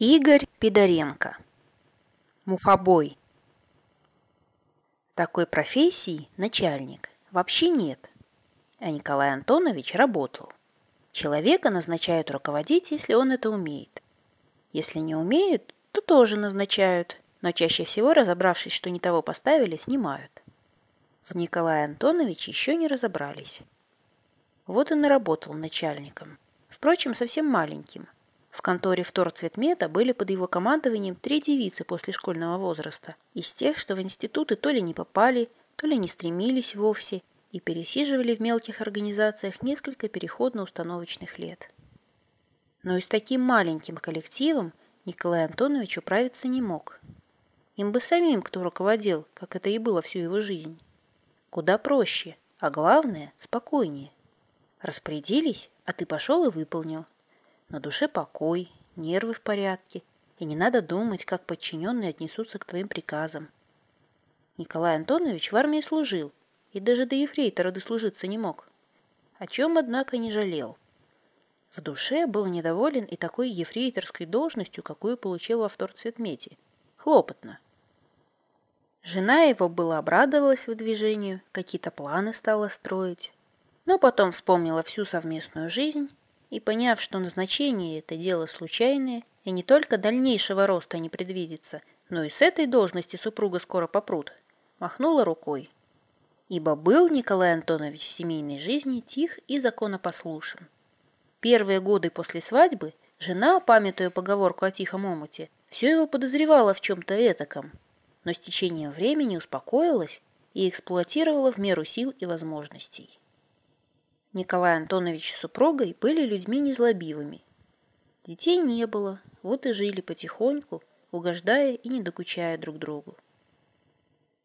Игорь Пидоренко. Мухобой. Такой профессии начальник вообще нет. А Николай Антонович работал. Человека назначают руководить, если он это умеет. Если не умеют, то тоже назначают, но чаще всего, разобравшись, что не того поставили, снимают. В Николая Антоновича еще не разобрались. Вот он и работал начальником. Впрочем, совсем маленьким – в конторе вторцветмета были под его командованием три девицы после школьного возраста, из тех, что в институты то ли не попали, то ли не стремились вовсе и пересиживали в мелких организациях несколько переходно-установочных лет. Но и с таким маленьким коллективом Николай Антонович управиться не мог. Им бы самим кто руководил, как это и было всю его жизнь. Куда проще, а главное – спокойнее. Распорядились, а ты пошел и выполнил – на душе покой, нервы в порядке, и не надо думать, как подчиненные отнесутся к твоим приказам. Николай Антонович в армии служил, и даже до ефрейтора дослужиться не мог. О чем, однако, не жалел. В душе был недоволен и такой ефрейторской должностью, какую получил во вторцветмете. Хлопотно. Жена его была обрадовалась выдвижению, какие-то планы стала строить. Но потом вспомнила всю совместную жизнь и, поняв, что назначение это дело случайное, и не только дальнейшего роста не предвидится, но и с этой должности супруга скоро попрут, махнула рукой. Ибо был Николай Антонович в семейной жизни тих и законопослушен. Первые годы после свадьбы жена, памятуя поговорку о тихом омуте, все его подозревала в чем-то этаком, но с течением времени успокоилась и эксплуатировала в меру сил и возможностей. Николай Антонович с супругой были людьми незлобивыми. Детей не было, вот и жили потихоньку, угождая и не докучая друг другу.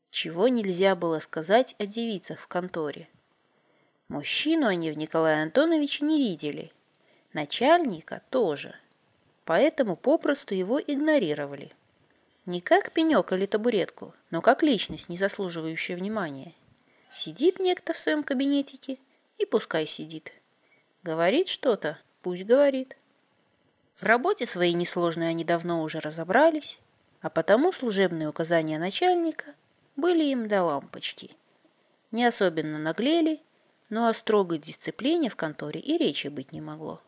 Чего нельзя было сказать о девицах в конторе. Мужчину они в Николае Антоновиче не видели, начальника тоже, поэтому попросту его игнорировали. Не как пенек или табуретку, но как личность, не заслуживающая внимания. Сидит некто в своем кабинетике – и пускай сидит. Говорит что-то, пусть говорит. В работе своей несложной они давно уже разобрались, а потому служебные указания начальника были им до лампочки. Не особенно наглели, но о строгой дисциплине в конторе и речи быть не могло.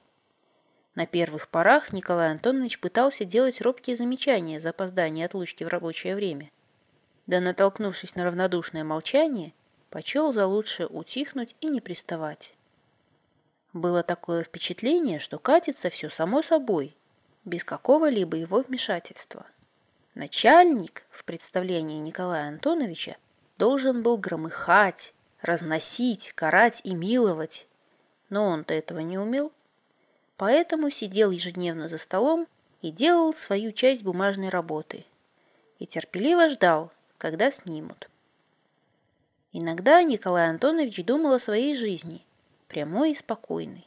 На первых порах Николай Антонович пытался делать робкие замечания за опоздание отлучки в рабочее время. Да натолкнувшись на равнодушное молчание, почел за лучшее утихнуть и не приставать. Было такое впечатление, что катится все само собой, без какого-либо его вмешательства. Начальник в представлении Николая Антоновича должен был громыхать, разносить, карать и миловать, но он-то этого не умел, поэтому сидел ежедневно за столом и делал свою часть бумажной работы и терпеливо ждал, когда снимут. Иногда Николай Антонович думал о своей жизни, прямой и спокойной.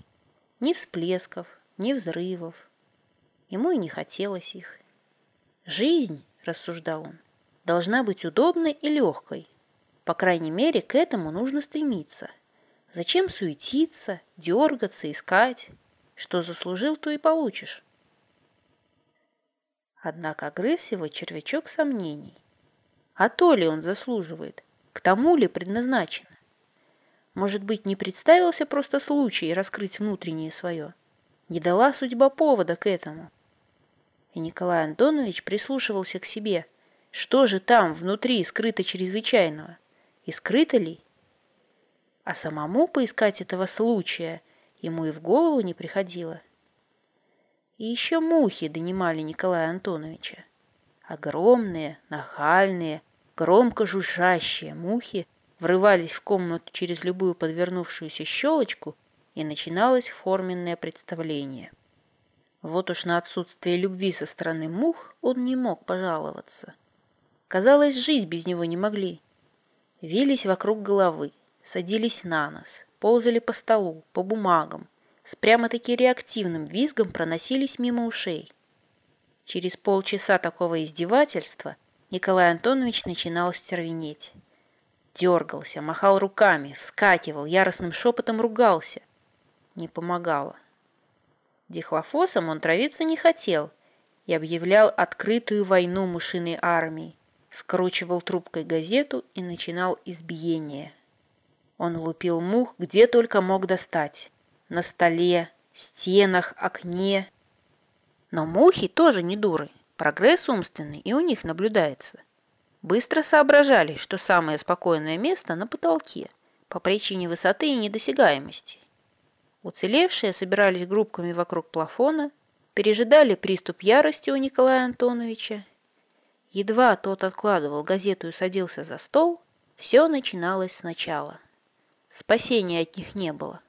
Ни всплесков, ни взрывов. Ему и не хотелось их. Жизнь, рассуждал он, должна быть удобной и легкой. По крайней мере, к этому нужно стремиться. Зачем суетиться, дергаться, искать? Что заслужил, то и получишь. Однако грыз его червячок сомнений. А то ли он заслуживает, к тому ли предназначено? Может быть, не представился просто случай раскрыть внутреннее свое? Не дала судьба повода к этому? И Николай Антонович прислушивался к себе. Что же там, внутри, скрыто чрезвычайного? И скрыто ли? А самому поискать этого случая ему и в голову не приходило. И еще мухи донимали Николая Антоновича. Огромные, нахальные, Громко жужжащие мухи врывались в комнату через любую подвернувшуюся щелочку, и начиналось форменное представление. Вот уж на отсутствие любви со стороны мух он не мог пожаловаться. Казалось, жить без него не могли. Вились вокруг головы, садились на нос, ползали по столу, по бумагам, с прямо-таки реактивным визгом проносились мимо ушей. Через полчаса такого издевательства – Николай Антонович начинал стервенеть. Дергался, махал руками, вскакивал, яростным шепотом ругался. Не помогало. Дихлофосом он травиться не хотел и объявлял открытую войну мышиной армии, скручивал трубкой газету и начинал избиение. Он лупил мух где только мог достать. На столе, стенах, окне. Но мухи тоже не дуры. Прогресс умственный и у них наблюдается. Быстро соображали, что самое спокойное место на потолке, по причине высоты и недосягаемости. Уцелевшие собирались группками вокруг плафона, пережидали приступ ярости у Николая Антоновича. Едва тот откладывал газету и садился за стол, все начиналось сначала. Спасения от них не было.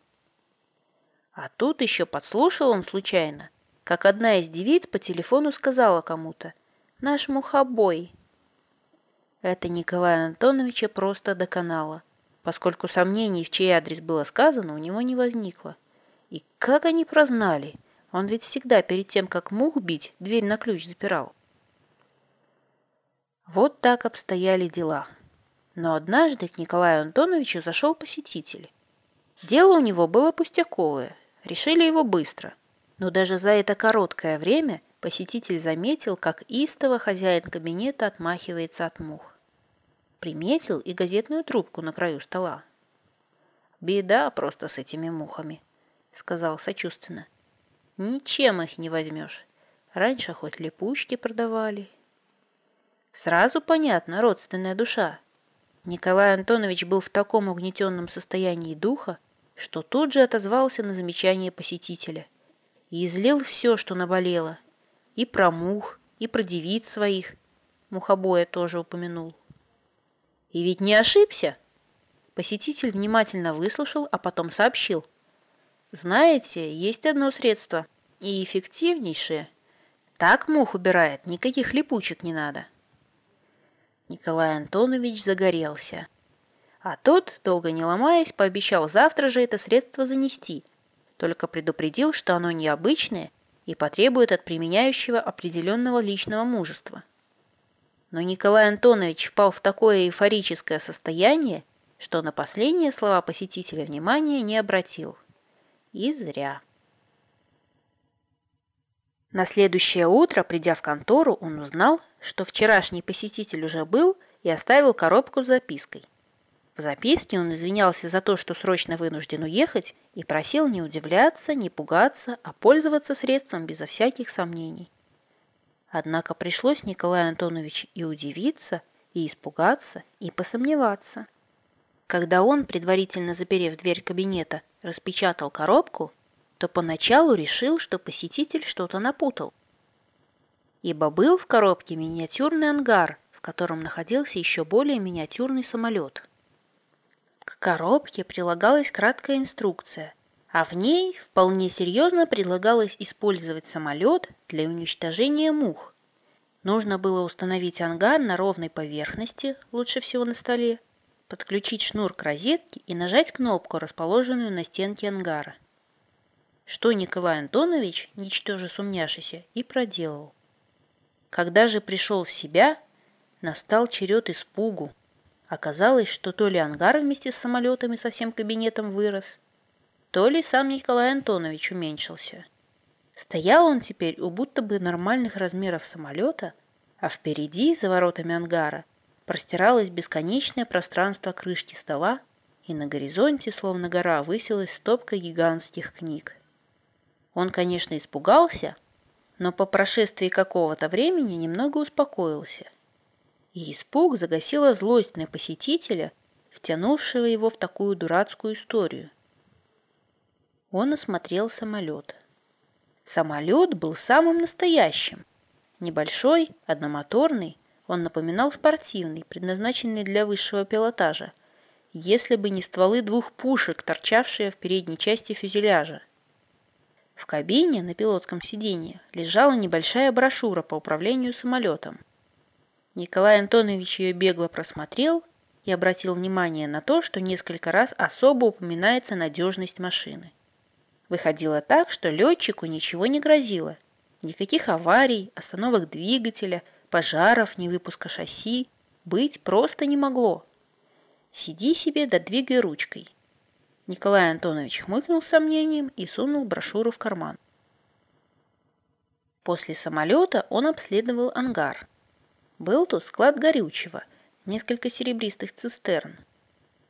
А тут еще подслушал он случайно, как одна из девиц по телефону сказала кому-то «Наш мухобой». Это Николая Антоновича просто доконало, поскольку сомнений, в чей адрес было сказано, у него не возникло. И как они прознали? Он ведь всегда перед тем, как мух бить, дверь на ключ запирал. Вот так обстояли дела. Но однажды к Николаю Антоновичу зашел посетитель. Дело у него было пустяковое, решили его быстро. Но даже за это короткое время посетитель заметил, как истово хозяин кабинета отмахивается от мух. Приметил и газетную трубку на краю стола. «Беда просто с этими мухами», — сказал сочувственно. «Ничем их не возьмешь. Раньше хоть липучки продавали». Сразу понятно, родственная душа. Николай Антонович был в таком угнетенном состоянии духа, что тут же отозвался на замечание посетителя и излил все, что наболело. И про мух, и про девиц своих. Мухобоя тоже упомянул. И ведь не ошибся. Посетитель внимательно выслушал, а потом сообщил. Знаете, есть одно средство, и эффективнейшее. Так мух убирает, никаких липучек не надо. Николай Антонович загорелся. А тот, долго не ломаясь, пообещал завтра же это средство занести, только предупредил, что оно необычное и потребует от применяющего определенного личного мужества. Но Николай Антонович впал в такое эйфорическое состояние, что на последние слова посетителя внимания не обратил. И зря. На следующее утро, придя в контору, он узнал, что вчерашний посетитель уже был и оставил коробку с запиской. В записке он извинялся за то, что срочно вынужден уехать, и просил не удивляться, не пугаться, а пользоваться средством безо всяких сомнений. Однако пришлось Николаю Антоновичу и удивиться, и испугаться, и посомневаться. Когда он, предварительно заперев дверь кабинета, распечатал коробку, то поначалу решил, что посетитель что-то напутал. Ибо был в коробке миниатюрный ангар, в котором находился еще более миниатюрный самолет. К коробке прилагалась краткая инструкция, а в ней вполне серьезно предлагалось использовать самолет для уничтожения мух. Нужно было установить ангар на ровной поверхности, лучше всего на столе, подключить шнур к розетке и нажать кнопку, расположенную на стенке ангара что Николай Антонович, ничтоже сумняшися, и проделал. Когда же пришел в себя, настал черед испугу. Оказалось, что то ли ангар вместе с самолетами со всем кабинетом вырос, то ли сам Николай Антонович уменьшился. Стоял он теперь у будто бы нормальных размеров самолета, а впереди, за воротами ангара, простиралось бесконечное пространство крышки стола, и на горизонте, словно гора, высилась стопка гигантских книг. Он, конечно, испугался, но по прошествии какого-то времени немного успокоился. И испуг загасила злость на посетителя, втянувшего его в такую дурацкую историю. Он осмотрел самолет. Самолет был самым настоящим. Небольшой, одномоторный, он напоминал спортивный, предназначенный для высшего пилотажа, если бы не стволы двух пушек, торчавшие в передней части фюзеляжа. В кабине на пилотском сиденье лежала небольшая брошюра по управлению самолетом. Николай Антонович ее бегло просмотрел и обратил внимание на то, что несколько раз особо упоминается надежность машины. Выходило так, что летчику ничего не грозило. Никаких аварий, остановок двигателя, пожаров, невыпуска шасси быть просто не могло. Сиди себе да двигай ручкой – Николай Антонович хмыкнул сомнением и сунул брошюру в карман. После самолета он обследовал ангар. Был тут склад горючего, несколько серебристых цистерн.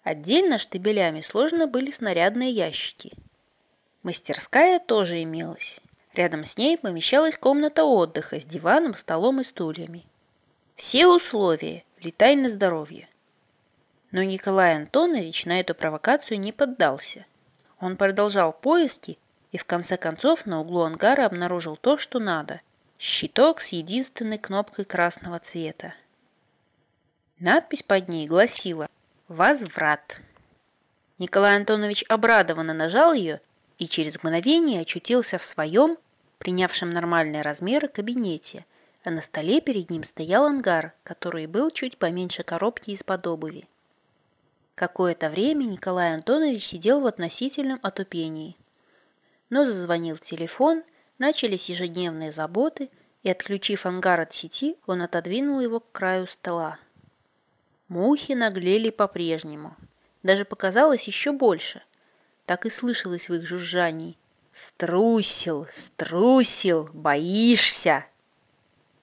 Отдельно штабелями сложно были снарядные ящики. Мастерская тоже имелась. Рядом с ней помещалась комната отдыха с диваном, столом и стульями. Все условия, летай на здоровье. Но Николай Антонович на эту провокацию не поддался. Он продолжал поиски и в конце концов на углу ангара обнаружил то, что надо – щиток с единственной кнопкой красного цвета. Надпись под ней гласила «Возврат». Николай Антонович обрадованно нажал ее и через мгновение очутился в своем, принявшем нормальные размеры, кабинете, а на столе перед ним стоял ангар, который был чуть поменьше коробки из-под обуви. Какое-то время Николай Антонович сидел в относительном отупении. Но зазвонил телефон, начались ежедневные заботы, и, отключив ангар от сети, он отодвинул его к краю стола. Мухи наглели по-прежнему. Даже показалось еще больше. Так и слышалось в их жужжании. «Струсил, струсил, боишься!»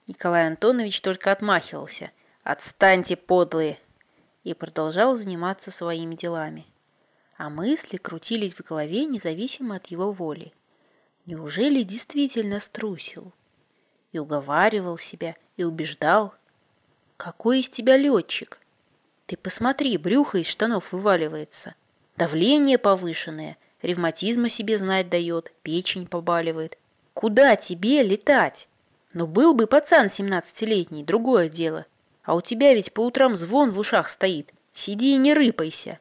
Николай Антонович только отмахивался. «Отстаньте, подлые!» и продолжал заниматься своими делами. А мысли крутились в голове независимо от его воли. Неужели действительно струсил? И уговаривал себя, и убеждал. Какой из тебя летчик? Ты посмотри, брюхо из штанов вываливается. Давление повышенное, ревматизма себе знать дает, печень побаливает. Куда тебе летать? Но был бы пацан семнадцатилетний, другое дело – а у тебя ведь по утрам звон в ушах стоит. Сиди и не рыпайся.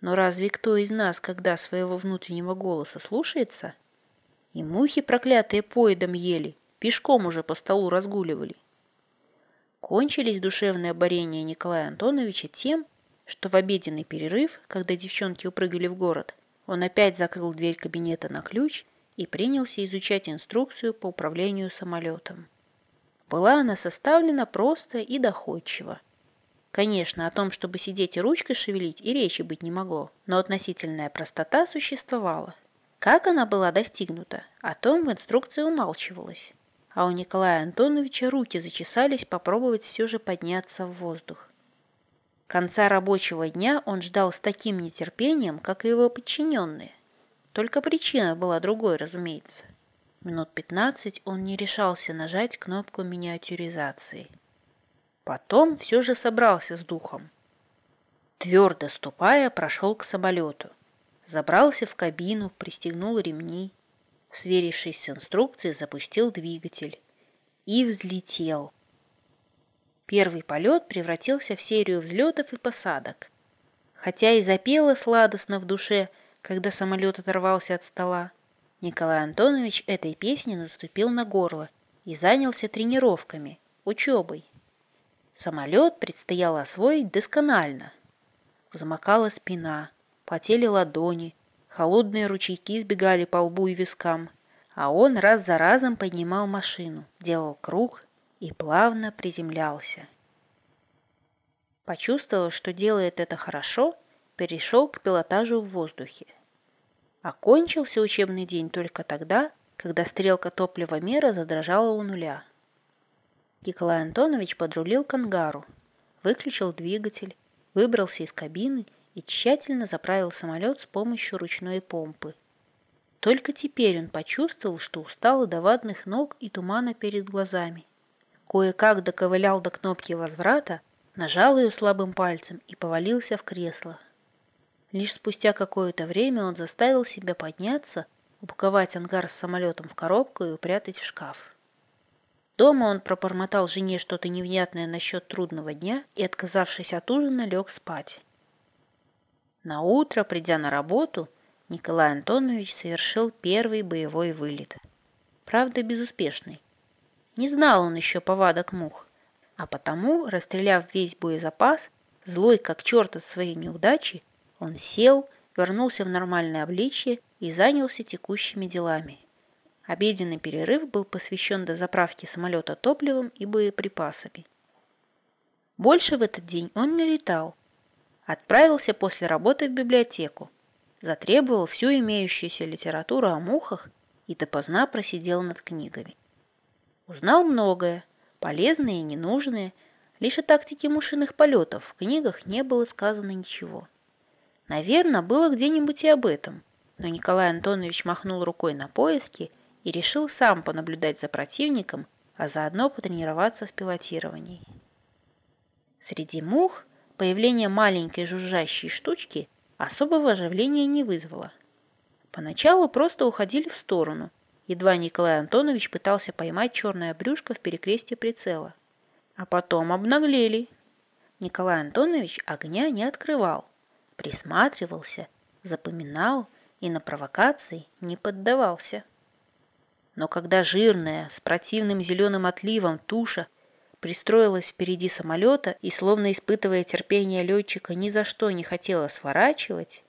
Но разве кто из нас, когда своего внутреннего голоса слушается? И мухи проклятые поедом ели, пешком уже по столу разгуливали. Кончились душевные борения Николая Антоновича тем, что в обеденный перерыв, когда девчонки упрыгали в город, он опять закрыл дверь кабинета на ключ и принялся изучать инструкцию по управлению самолетом. Была она составлена просто и доходчиво. Конечно, о том, чтобы сидеть и ручкой шевелить, и речи быть не могло, но относительная простота существовала. Как она была достигнута, о том в инструкции умалчивалось. А у Николая Антоновича руки зачесались попробовать все же подняться в воздух. Конца рабочего дня он ждал с таким нетерпением, как и его подчиненные. Только причина была другой, разумеется. Минут пятнадцать он не решался нажать кнопку миниатюризации. Потом все же собрался с духом. Твердо ступая, прошел к самолету. Забрался в кабину, пристегнул ремни. Сверившись с инструкцией, запустил двигатель. И взлетел. Первый полет превратился в серию взлетов и посадок. Хотя и запело сладостно в душе, когда самолет оторвался от стола, Николай Антонович этой песни наступил на горло и занялся тренировками, учебой. Самолет предстояло освоить досконально. Взмокала спина, потели ладони, холодные ручейки сбегали по лбу и вискам, а он раз за разом поднимал машину, делал круг и плавно приземлялся. Почувствовав, что делает это хорошо, перешел к пилотажу в воздухе. Окончился учебный день только тогда, когда стрелка топливомера задрожала у нуля. Николай Антонович подрулил к ангару, выключил двигатель, выбрался из кабины и тщательно заправил самолет с помощью ручной помпы. Только теперь он почувствовал, что устал до ватных ног и тумана перед глазами. Кое-как доковылял до кнопки возврата, нажал ее слабым пальцем и повалился в кресло. Лишь спустя какое-то время он заставил себя подняться, упаковать ангар с самолетом в коробку и упрятать в шкаф. Дома он пробормотал жене что-то невнятное насчет трудного дня и, отказавшись от ужина, лег спать. На утро, придя на работу, Николай Антонович совершил первый боевой вылет. Правда, безуспешный. Не знал он еще повадок мух, а потому, расстреляв весь боезапас, злой как черт от своей неудачи, он сел, вернулся в нормальное обличье и занялся текущими делами. Обеденный перерыв был посвящен дозаправке самолета топливом и боеприпасами. Больше в этот день он не летал. Отправился после работы в библиотеку, затребовал всю имеющуюся литературу о мухах и допоздна просидел над книгами. Узнал многое, полезное и ненужное, лишь о тактике мушиных полетов в книгах не было сказано ничего. Наверное, было где-нибудь и об этом, но Николай Антонович махнул рукой на поиски и решил сам понаблюдать за противником, а заодно потренироваться в пилотировании. Среди мух появление маленькой жужжащей штучки особого оживления не вызвало. Поначалу просто уходили в сторону, едва Николай Антонович пытался поймать черное брюшко в перекрестье прицела. А потом обнаглели. Николай Антонович огня не открывал, присматривался, запоминал и на провокации не поддавался. Но когда жирная, с противным зеленым отливом туша пристроилась впереди самолета и, словно испытывая терпение летчика, ни за что не хотела сворачивать,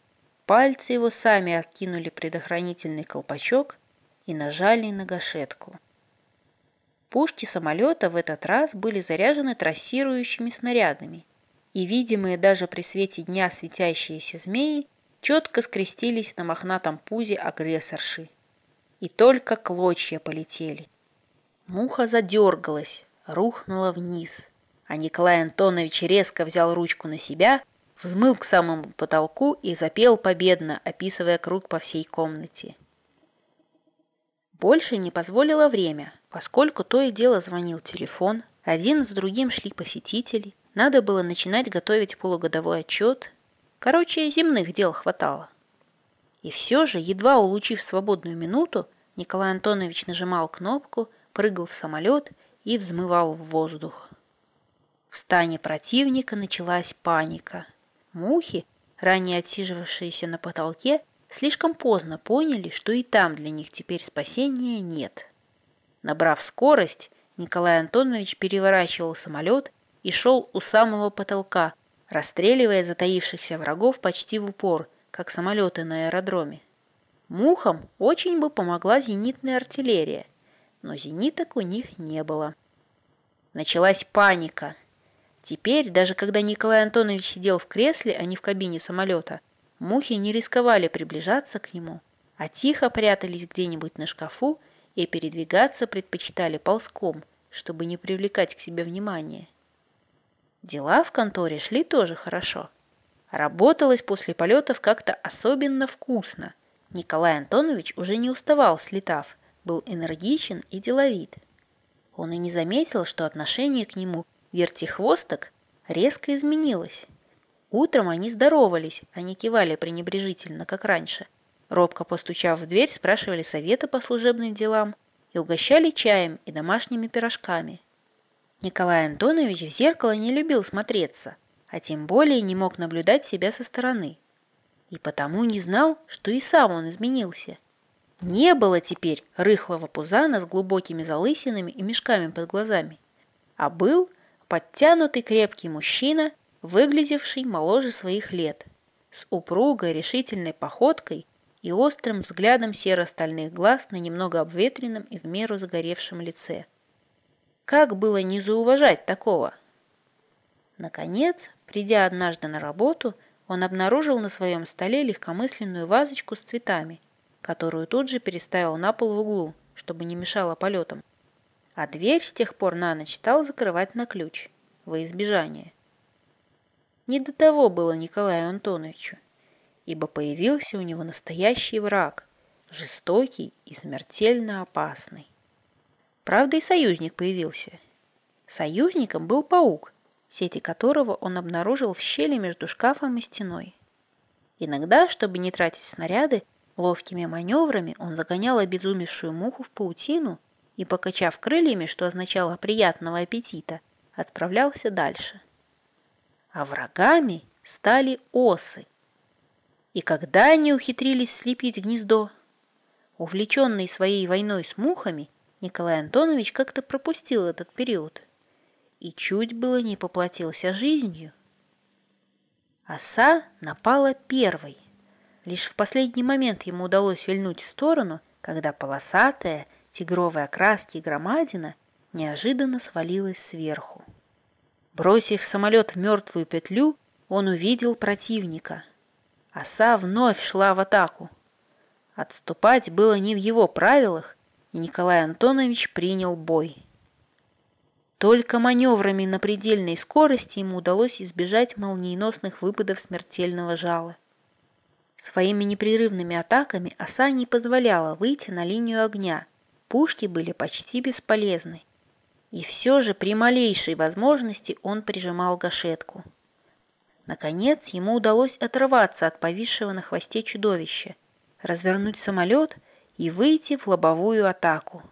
пальцы его сами откинули предохранительный колпачок и нажали на гашетку. Пушки самолета в этот раз были заряжены трассирующими снарядами, и видимые даже при свете дня светящиеся змеи четко скрестились на мохнатом пузе агрессорши. И только клочья полетели. Муха задергалась, рухнула вниз, а Николай Антонович резко взял ручку на себя, взмыл к самому потолку и запел победно, описывая круг по всей комнате. Больше не позволило время, поскольку то и дело звонил телефон, один с другим шли посетители, надо было начинать готовить полугодовой отчет. Короче, земных дел хватало. И все же, едва улучив свободную минуту, Николай Антонович нажимал кнопку, прыгал в самолет и взмывал в воздух. В стане противника началась паника. Мухи, ранее отсиживавшиеся на потолке, слишком поздно поняли, что и там для них теперь спасения нет. Набрав скорость, Николай Антонович переворачивал самолет и шел у самого потолка, расстреливая затаившихся врагов почти в упор, как самолеты на аэродроме. Мухам очень бы помогла зенитная артиллерия, но зениток у них не было. Началась паника. Теперь, даже когда Николай Антонович сидел в кресле, а не в кабине самолета, мухи не рисковали приближаться к нему, а тихо прятались где-нибудь на шкафу и передвигаться предпочитали ползком, чтобы не привлекать к себе внимания. Дела в конторе шли тоже хорошо. Работалось после полетов как-то особенно вкусно. Николай Антонович уже не уставал, слетав, был энергичен и деловит. Он и не заметил, что отношение к нему вертихвосток резко изменилось. Утром они здоровались, а не кивали пренебрежительно, как раньше. Робко постучав в дверь, спрашивали совета по служебным делам и угощали чаем и домашними пирожками – Николай Антонович в зеркало не любил смотреться, а тем более не мог наблюдать себя со стороны. И потому не знал, что и сам он изменился. Не было теперь рыхлого пузана с глубокими залысинами и мешками под глазами, а был подтянутый крепкий мужчина, выглядевший моложе своих лет, с упругой решительной походкой и острым взглядом серо-стальных глаз на немного обветренном и в меру загоревшем лице. Как было не зауважать такого? Наконец, придя однажды на работу, он обнаружил на своем столе легкомысленную вазочку с цветами, которую тут же переставил на пол в углу, чтобы не мешало полетам. А дверь с тех пор на ночь стал закрывать на ключ, во избежание. Не до того было Николаю Антоновичу, ибо появился у него настоящий враг, жестокий и смертельно опасный. Правда, и союзник появился. Союзником был паук, сети которого он обнаружил в щели между шкафом и стеной. Иногда, чтобы не тратить снаряды, ловкими маневрами он загонял обезумевшую муху в паутину и, покачав крыльями, что означало «приятного аппетита», отправлялся дальше. А врагами стали осы. И когда они ухитрились слепить гнездо? Увлеченный своей войной с мухами – Николай Антонович как-то пропустил этот период и чуть было не поплатился жизнью. Оса напала первой. Лишь в последний момент ему удалось вильнуть в сторону, когда полосатая, тигровая окраски громадина неожиданно свалилась сверху. Бросив самолет в мертвую петлю, он увидел противника. Оса вновь шла в атаку. Отступать было не в его правилах, и Николай Антонович принял бой. Только маневрами на предельной скорости ему удалось избежать молниеносных выпадов смертельного жала. Своими непрерывными атаками оса не позволяла выйти на линию огня. Пушки были почти бесполезны. И все же при малейшей возможности он прижимал гашетку. Наконец ему удалось оторваться от повисшего на хвосте чудовища, развернуть самолет и выйти в лобовую атаку.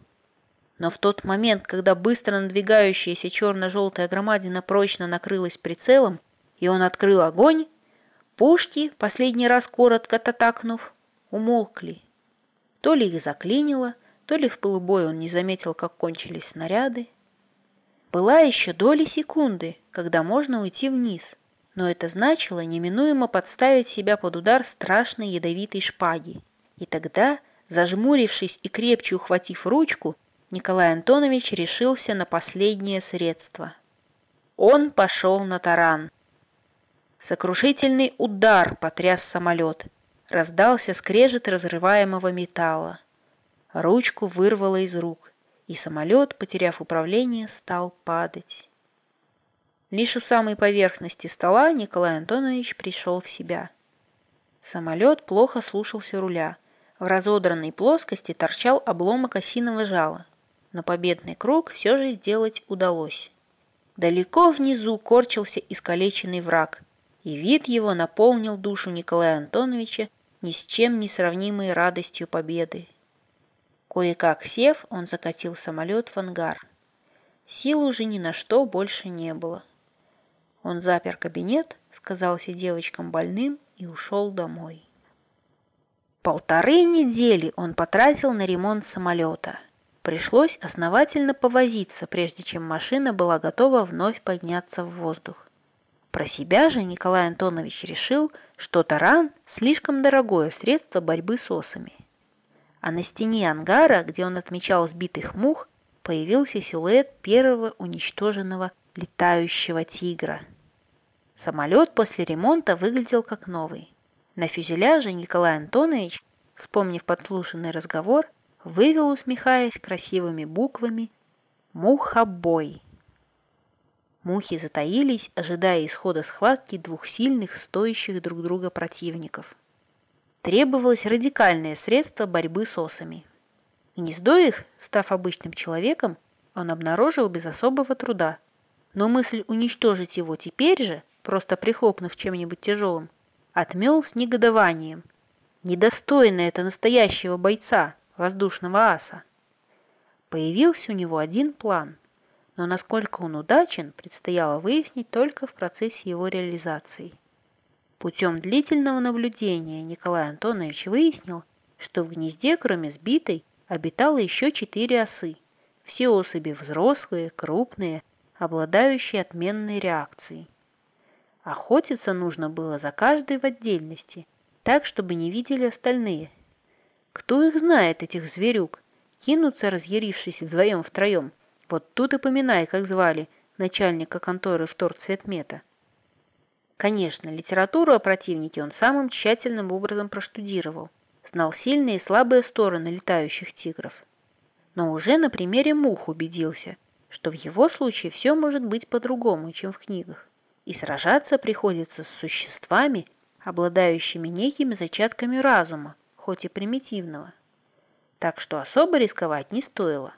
Но в тот момент, когда быстро надвигающаяся черно-желтая громадина прочно накрылась прицелом, и он открыл огонь, Пушки, последний раз коротко татакнув, умолкли. То ли их заклинило, то ли в полубой он не заметил, как кончились снаряды. Была еще доли секунды, когда можно уйти вниз, но это значило неминуемо подставить себя под удар страшной ядовитой шпаги. И тогда, зажмурившись и крепче ухватив ручку, Николай Антонович решился на последнее средство. Он пошел на таран. Сокрушительный удар потряс самолет. Раздался скрежет разрываемого металла. Ручку вырвало из рук, и самолет, потеряв управление, стал падать. Лишь у самой поверхности стола Николай Антонович пришел в себя. Самолет плохо слушался руля. В разодранной плоскости торчал обломок осиного жала, но победный круг все же сделать удалось. Далеко внизу корчился искалеченный враг – и вид его наполнил душу Николая Антоновича ни с чем не сравнимой радостью победы. Кое-как сев, он закатил самолет в ангар. Сил уже ни на что больше не было. Он запер кабинет, сказался девочкам больным и ушел домой. Полторы недели он потратил на ремонт самолета. Пришлось основательно повозиться, прежде чем машина была готова вновь подняться в воздух. Про себя же Николай Антонович решил, что таран – слишком дорогое средство борьбы с осами. А на стене ангара, где он отмечал сбитых мух, появился силуэт первого уничтоженного летающего тигра. Самолет после ремонта выглядел как новый. На фюзеляже Николай Антонович, вспомнив подслушанный разговор, вывел, усмехаясь красивыми буквами «Мухобой». Мухи затаились, ожидая исхода схватки двух сильных, стоящих друг друга противников. Требовалось радикальное средство борьбы с осами. Гнездо их, став обычным человеком, он обнаружил без особого труда. Но мысль уничтожить его теперь же, просто прихлопнув чем-нибудь тяжелым, отмел с негодованием. Недостойно это настоящего бойца, воздушного аса. Появился у него один план – но насколько он удачен, предстояло выяснить только в процессе его реализации. Путем длительного наблюдения Николай Антонович выяснил, что в гнезде, кроме сбитой, обитало еще четыре осы. Все особи взрослые, крупные, обладающие отменной реакцией. Охотиться нужно было за каждой в отдельности, так, чтобы не видели остальные. Кто их знает, этих зверюк? Кинутся, разъярившись вдвоем-втроем, вот тут и поминай, как звали начальника конторы в торцветмета. Конечно, литературу о противнике он самым тщательным образом проштудировал, знал сильные и слабые стороны летающих тигров. Но уже на примере мух убедился, что в его случае все может быть по-другому, чем в книгах, и сражаться приходится с существами, обладающими некими зачатками разума, хоть и примитивного. Так что особо рисковать не стоило.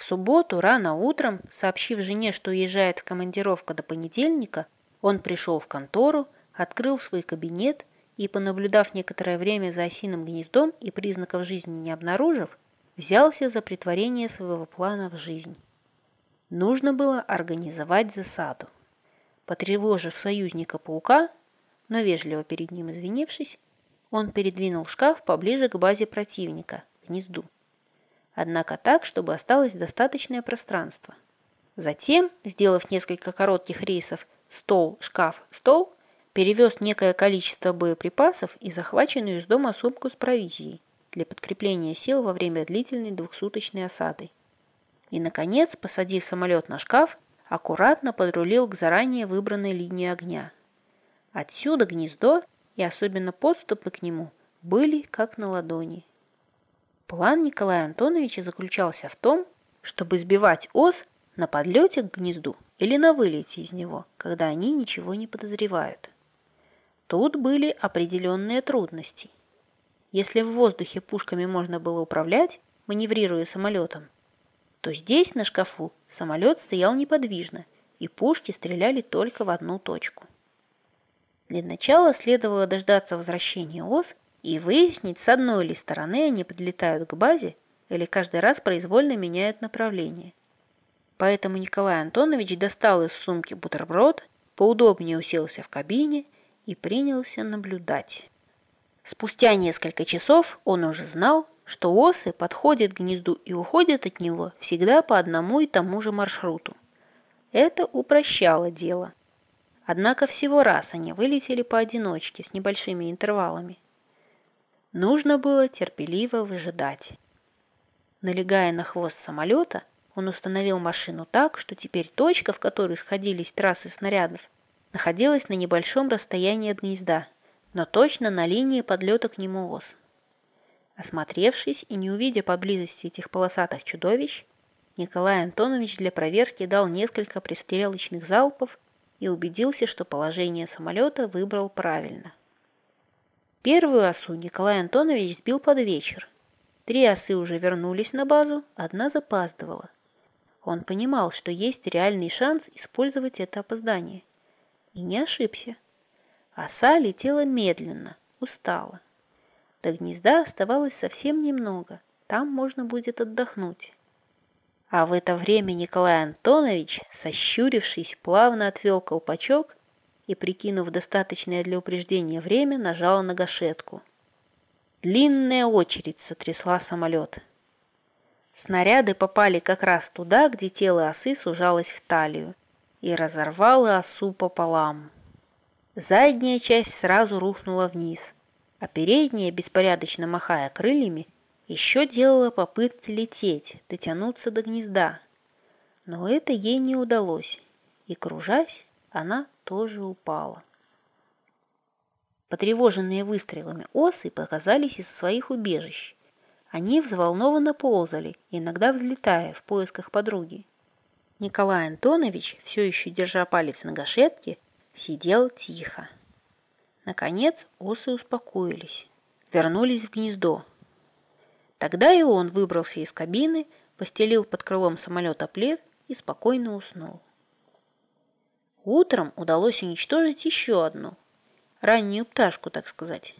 В субботу рано утром, сообщив жене, что уезжает в командировку до понедельника, он пришел в контору, открыл свой кабинет и, понаблюдав некоторое время за осиным гнездом и признаков жизни не обнаружив, взялся за притворение своего плана в жизнь. Нужно было организовать засаду. Потревожив союзника паука, но вежливо перед ним извинившись, он передвинул шкаф поближе к базе противника, гнезду однако так, чтобы осталось достаточное пространство. Затем, сделав несколько коротких рейсов стол, шкаф, стол, перевез некое количество боеприпасов и захваченную из дома сумку с провизией для подкрепления сил во время длительной двухсуточной осады. И, наконец, посадив самолет на шкаф, аккуратно подрулил к заранее выбранной линии огня. Отсюда гнездо и особенно подступы к нему были как на ладони. План Николая Антоновича заключался в том, чтобы сбивать ос на подлете к гнезду или на вылете из него, когда они ничего не подозревают. Тут были определенные трудности. Если в воздухе пушками можно было управлять, маневрируя самолетом, то здесь, на шкафу, самолет стоял неподвижно, и пушки стреляли только в одну точку. Для начала следовало дождаться возвращения ОС и выяснить, с одной ли стороны они подлетают к базе или каждый раз произвольно меняют направление. Поэтому Николай Антонович достал из сумки бутерброд, поудобнее уселся в кабине и принялся наблюдать. Спустя несколько часов он уже знал, что осы подходят к гнезду и уходят от него всегда по одному и тому же маршруту. Это упрощало дело. Однако всего раз они вылетели поодиночке с небольшими интервалами. Нужно было терпеливо выжидать. Налегая на хвост самолета, он установил машину так, что теперь точка, в которой сходились трассы снарядов, находилась на небольшом расстоянии от гнезда, но точно на линии подлета к нему ос. Осмотревшись и не увидя поблизости этих полосатых чудовищ, Николай Антонович для проверки дал несколько пристрелочных залпов и убедился, что положение самолета выбрал правильно. Первую осу Николай Антонович сбил под вечер. Три осы уже вернулись на базу, одна запаздывала. Он понимал, что есть реальный шанс использовать это опоздание. И не ошибся. Оса летела медленно, устала. До гнезда оставалось совсем немного, там можно будет отдохнуть. А в это время Николай Антонович, сощурившись, плавно отвел колпачок и, прикинув достаточное для упреждения время, нажал на гашетку. Длинная очередь сотрясла самолет. Снаряды попали как раз туда, где тело осы сужалось в талию, и разорвало осу пополам. Задняя часть сразу рухнула вниз, а передняя, беспорядочно махая крыльями, еще делала попытки лететь, дотянуться до гнезда. Но это ей не удалось, и, кружась, она тоже упала. Потревоженные выстрелами осы показались из своих убежищ. Они взволнованно ползали, иногда взлетая в поисках подруги. Николай Антонович, все еще держа палец на гашетке, сидел тихо. Наконец осы успокоились, вернулись в гнездо. Тогда и он выбрался из кабины, постелил под крылом самолета плед и спокойно уснул. Утром удалось уничтожить еще одну, раннюю пташку, так сказать.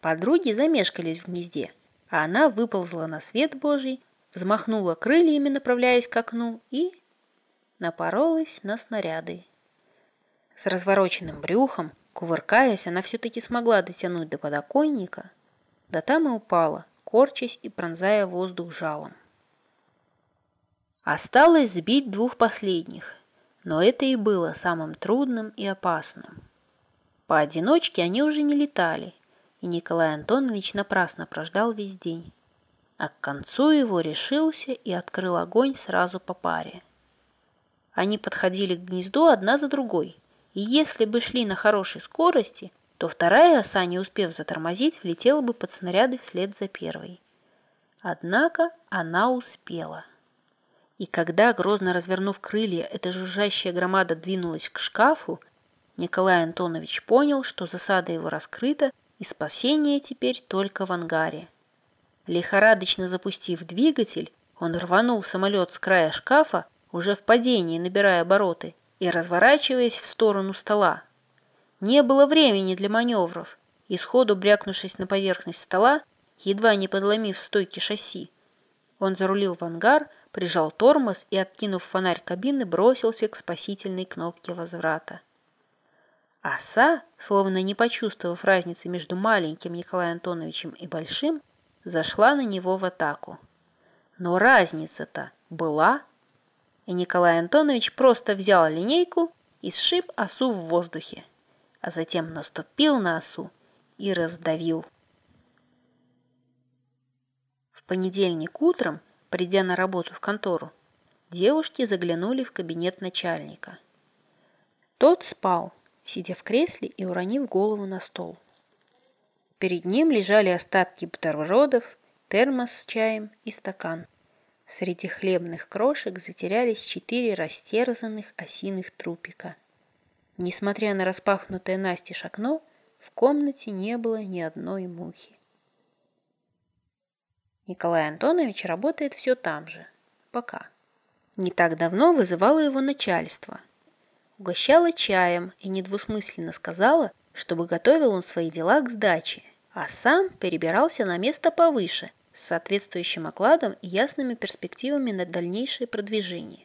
Подруги замешкались в гнезде, а она выползла на свет Божий, взмахнула крыльями, направляясь к окну, и напоролась на снаряды. С развороченным брюхом, кувыркаясь, она все-таки смогла дотянуть до подоконника, да там и упала, корчась и пронзая воздух жалом. Осталось сбить двух последних, но это и было самым трудным и опасным. Поодиночке они уже не летали, и Николай Антонович напрасно прождал весь день. А к концу его решился и открыл огонь сразу по паре. Они подходили к гнезду одна за другой, и если бы шли на хорошей скорости, то вторая оса, не успев затормозить, влетела бы под снаряды вслед за первой. Однако она успела. И когда, грозно развернув крылья, эта жужжащая громада двинулась к шкафу, Николай Антонович понял, что засада его раскрыта, и спасение теперь только в ангаре. Лихорадочно запустив двигатель, он рванул самолет с края шкафа, уже в падении набирая обороты, и разворачиваясь в сторону стола. Не было времени для маневров, и сходу брякнувшись на поверхность стола, едва не подломив стойки шасси, он зарулил в ангар, прижал тормоз и, откинув фонарь кабины, бросился к спасительной кнопке возврата. Оса, словно не почувствовав разницы между маленьким Николаем Антоновичем и большим, зашла на него в атаку. Но разница-то была, и Николай Антонович просто взял линейку и сшиб осу в воздухе, а затем наступил на осу и раздавил. В понедельник утром, придя на работу в контору, девушки заглянули в кабинет начальника. Тот спал, сидя в кресле и уронив голову на стол. Перед ним лежали остатки бутербродов, термос с чаем и стакан. Среди хлебных крошек затерялись четыре растерзанных осиных трупика. Несмотря на распахнутое настежь окно, в комнате не было ни одной мухи. Николай Антонович работает все там же. Пока. Не так давно вызывало его начальство. Угощала чаем и недвусмысленно сказала, чтобы готовил он свои дела к сдаче, а сам перебирался на место повыше, с соответствующим окладом и ясными перспективами на дальнейшее продвижение.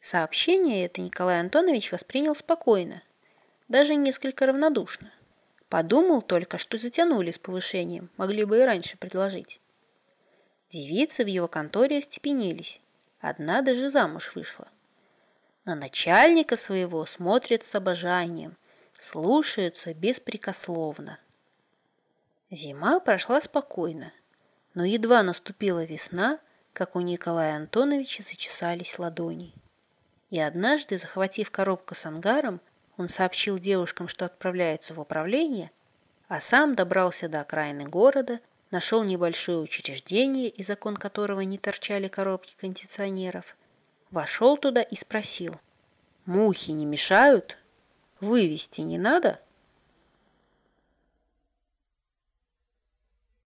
Сообщение это Николай Антонович воспринял спокойно, даже несколько равнодушно. Подумал только, что затянули с повышением, могли бы и раньше предложить. Девицы в его конторе остепенились, одна даже замуж вышла. На начальника своего смотрят с обожанием, слушаются беспрекословно. Зима прошла спокойно, но едва наступила весна, как у Николая Антоновича зачесались ладони. И однажды, захватив коробку с ангаром, он сообщил девушкам, что отправляется в управление, а сам добрался до окраины города, нашел небольшое учреждение, из окон которого не торчали коробки кондиционеров, вошел туда и спросил, «Мухи не мешают?» Вывести не надо?»